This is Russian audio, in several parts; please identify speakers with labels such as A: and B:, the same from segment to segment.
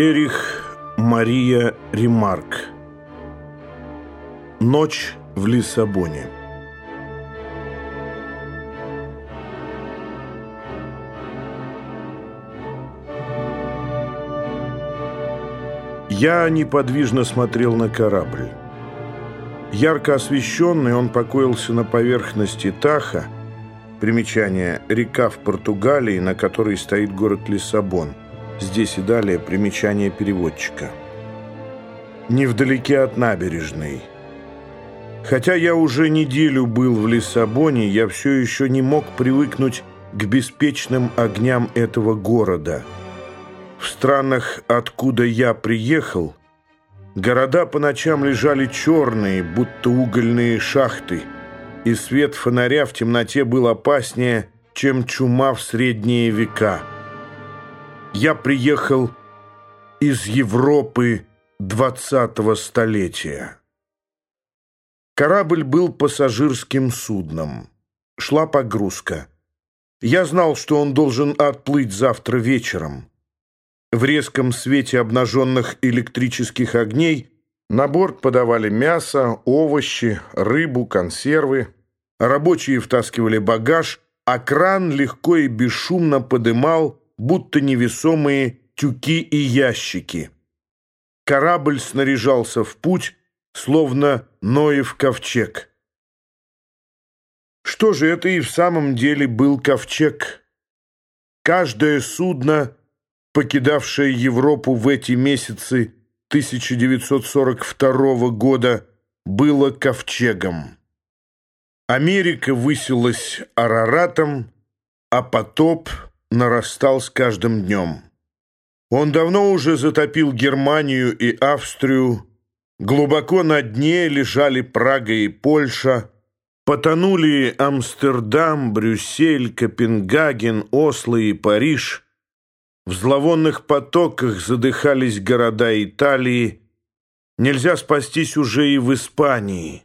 A: Эрих Мария Ремарк Ночь в Лиссабоне Я неподвижно смотрел на корабль. Ярко освещенный, он покоился на поверхности Таха, примечание «Река в Португалии, на которой стоит город Лиссабон». Здесь и далее примечание переводчика. Невдалеке от набережной. Хотя я уже неделю был в Лиссабоне, я все еще не мог привыкнуть к беспечным огням этого города. В странах, откуда я приехал, города по ночам лежали черные, будто угольные шахты, и свет фонаря в темноте был опаснее, чем чума в средние века – я приехал из Европы двадцатого столетия. Корабль был пассажирским судном. Шла погрузка. Я знал, что он должен отплыть завтра вечером. В резком свете обнаженных электрических огней на борт подавали мясо, овощи, рыбу, консервы. Рабочие втаскивали багаж, а кран легко и бесшумно подымал будто невесомые тюки и ящики. Корабль снаряжался в путь, словно Ноев ковчег. Что же это и в самом деле был ковчег? Каждое судно, покидавшее Европу в эти месяцы 1942 года, было ковчегом. Америка высилась Араратом, а потоп — нарастал с каждым днем. Он давно уже затопил Германию и Австрию, глубоко на дне лежали Прага и Польша, потонули Амстердам, Брюссель, Копенгаген, Осло и Париж, в зловонных потоках задыхались города Италии, нельзя спастись уже и в Испании.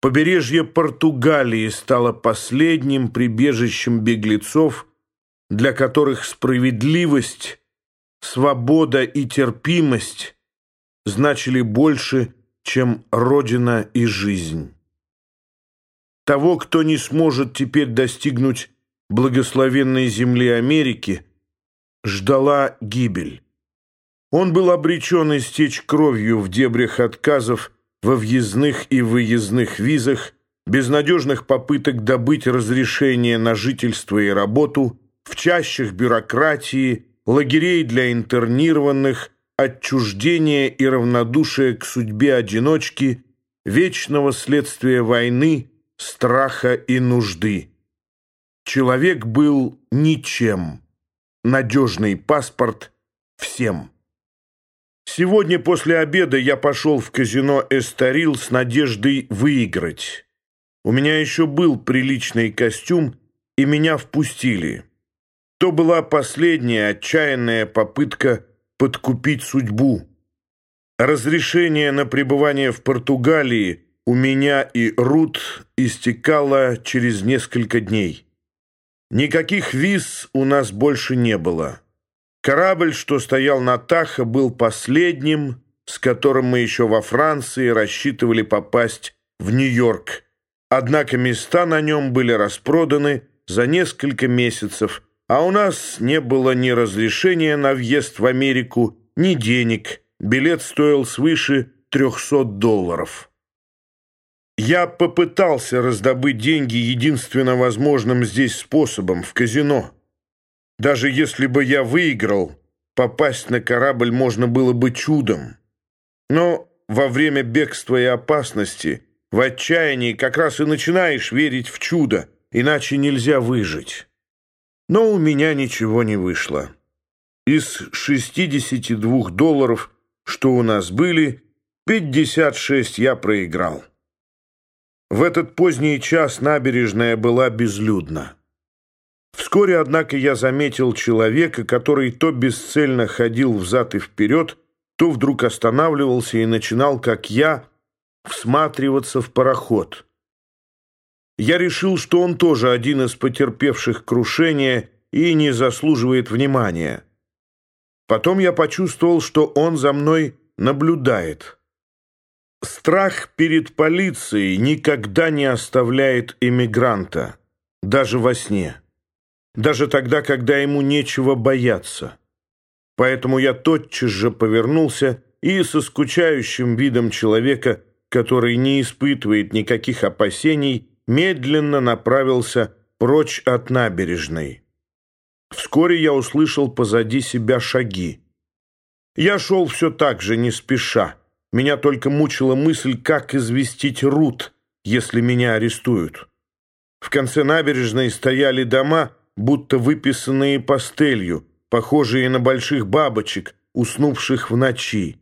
A: Побережье Португалии стало последним прибежищем беглецов – для которых справедливость, свобода и терпимость значили больше, чем Родина и жизнь. Того, кто не сможет теперь достигнуть благословенной земли Америки, ждала гибель. Он был обречен истечь кровью в дебрях отказов во въездных и выездных визах, безнадежных попыток добыть разрешение на жительство и работу, в чащах бюрократии, лагерей для интернированных, отчуждения и равнодушия к судьбе одиночки, вечного следствия войны, страха и нужды. Человек был ничем, надежный паспорт всем. Сегодня после обеда я пошел в казино «Эстарил» с надеждой выиграть. У меня еще был приличный костюм, и меня впустили. То была последняя отчаянная попытка подкупить судьбу. Разрешение на пребывание в Португалии у меня и Рут истекало через несколько дней. Никаких виз у нас больше не было. Корабль, что стоял на Тахо, был последним, с которым мы еще во Франции рассчитывали попасть в Нью-Йорк. Однако места на нем были распроданы за несколько месяцев – а у нас не было ни разрешения на въезд в Америку, ни денег. Билет стоил свыше 300 долларов. Я попытался раздобыть деньги единственно возможным здесь способом, в казино. Даже если бы я выиграл, попасть на корабль можно было бы чудом. Но во время бегства и опасности, в отчаянии как раз и начинаешь верить в чудо, иначе нельзя выжить. Но у меня ничего не вышло. Из 62 долларов, что у нас были, 56 я проиграл. В этот поздний час набережная была безлюдна. Вскоре, однако, я заметил человека, который то бесцельно ходил взад и вперед, то вдруг останавливался и начинал, как я, всматриваться в пароход — я решил, что он тоже один из потерпевших крушения и не заслуживает внимания. Потом я почувствовал, что он за мной наблюдает. Страх перед полицией никогда не оставляет эмигранта, даже во сне, даже тогда, когда ему нечего бояться. Поэтому я тотчас же повернулся и со скучающим видом человека, который не испытывает никаких опасений, медленно направился прочь от набережной. Вскоре я услышал позади себя шаги. Я шел все так же, не спеша. Меня только мучила мысль, как известить Рут, если меня арестуют. В конце набережной стояли дома, будто выписанные пастелью, похожие на больших бабочек, уснувших в ночи.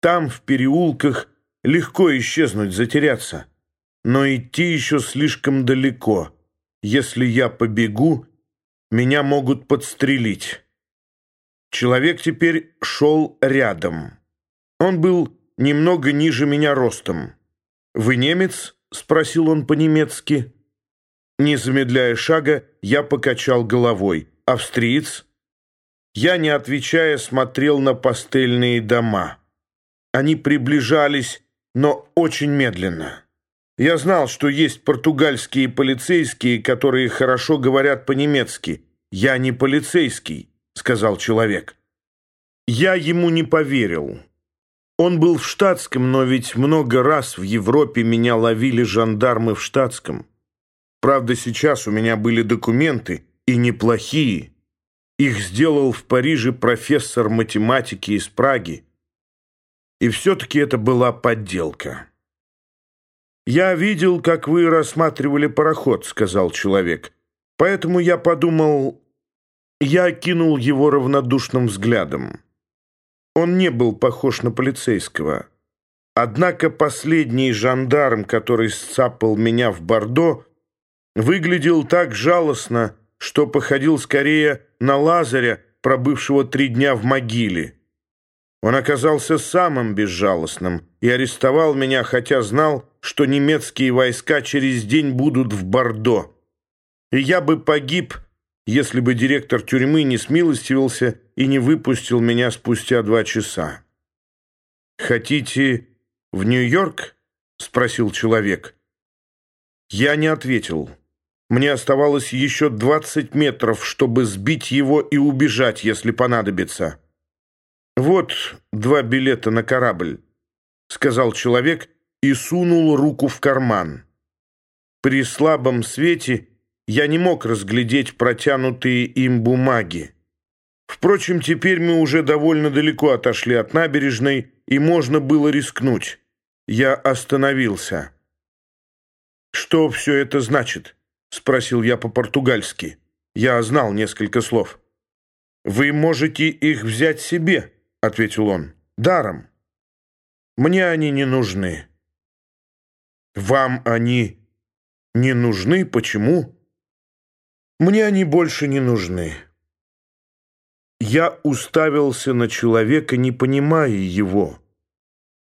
A: Там, в переулках, легко исчезнуть, затеряться. Но идти еще слишком далеко. Если я побегу, меня могут подстрелить. Человек теперь шел рядом. Он был немного ниже меня ростом. «Вы немец?» — спросил он по-немецки. Не замедляя шага, я покачал головой. «Австриец?» Я, не отвечая, смотрел на пастельные дома. Они приближались, но очень медленно. Я знал, что есть португальские полицейские, которые хорошо говорят по-немецки. «Я не полицейский», — сказал человек. Я ему не поверил. Он был в штатском, но ведь много раз в Европе меня ловили жандармы в штатском. Правда, сейчас у меня были документы, и неплохие. Их сделал в Париже профессор математики из Праги. И все-таки это была подделка. «Я видел, как вы рассматривали пароход», — сказал человек. «Поэтому я подумал...» Я кинул его равнодушным взглядом. Он не был похож на полицейского. Однако последний жандарм, который сцапал меня в Бордо, выглядел так жалостно, что походил скорее на Лазаря, пробывшего три дня в могиле. Он оказался самым безжалостным и арестовал меня, хотя знал, что немецкие войска через день будут в Бордо. И я бы погиб, если бы директор тюрьмы не смилостивился и не выпустил меня спустя два часа. «Хотите в Нью-Йорк?» — спросил человек. Я не ответил. Мне оставалось еще двадцать метров, чтобы сбить его и убежать, если понадобится. «Вот два билета на корабль», — сказал человек и сунул руку в карман. При слабом свете я не мог разглядеть протянутые им бумаги. Впрочем, теперь мы уже довольно далеко отошли от набережной, и можно было рискнуть. Я остановился. «Что все это значит?» — спросил я по-португальски. Я знал несколько слов. «Вы можете их взять себе», — ответил он, — «даром. Мне они не нужны». «Вам они не нужны? Почему?» Мне они больше не нужны. Я уставился на человека, не понимая его.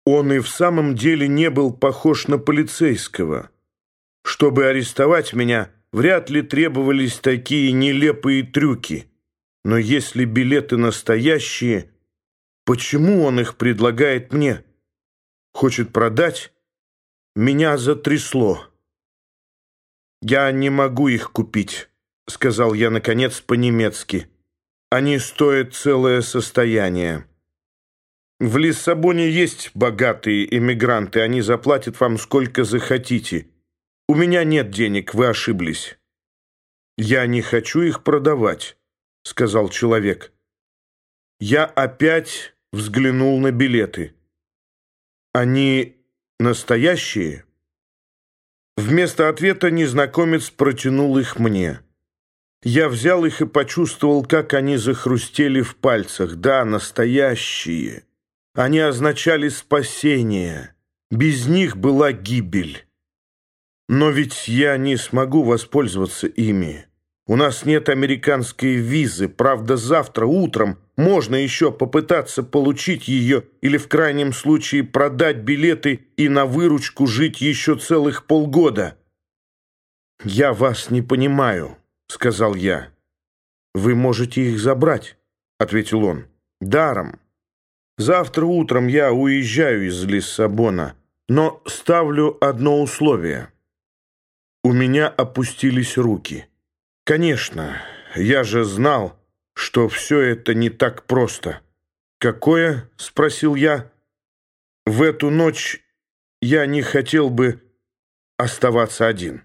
A: Он и в самом деле не был похож на полицейского. Чтобы арестовать меня, вряд ли требовались такие нелепые трюки. Но если билеты настоящие, почему он их предлагает мне? Хочет продать? Меня затрясло. Я не могу их купить. — сказал я, наконец, по-немецки. «Они стоят целое состояние. В Лиссабоне есть богатые эмигранты, они заплатят вам сколько захотите. У меня нет денег, вы ошиблись». «Я не хочу их продавать», — сказал человек. Я опять взглянул на билеты. «Они настоящие?» Вместо ответа незнакомец протянул их мне. Я взял их и почувствовал, как они захрустели в пальцах. Да, настоящие. Они означали спасение. Без них была гибель. Но ведь я не смогу воспользоваться ими. У нас нет американской визы. Правда, завтра утром можно еще попытаться получить ее или в крайнем случае продать билеты и на выручку жить еще целых полгода. Я вас не понимаю. — сказал я. «Вы можете их забрать», — ответил он. Даром. Завтра утром я уезжаю из Лиссабона, но ставлю одно условие. У меня опустились руки. Конечно, я же знал, что все это не так просто. «Какое?» — спросил я. «В эту ночь я не хотел бы оставаться один».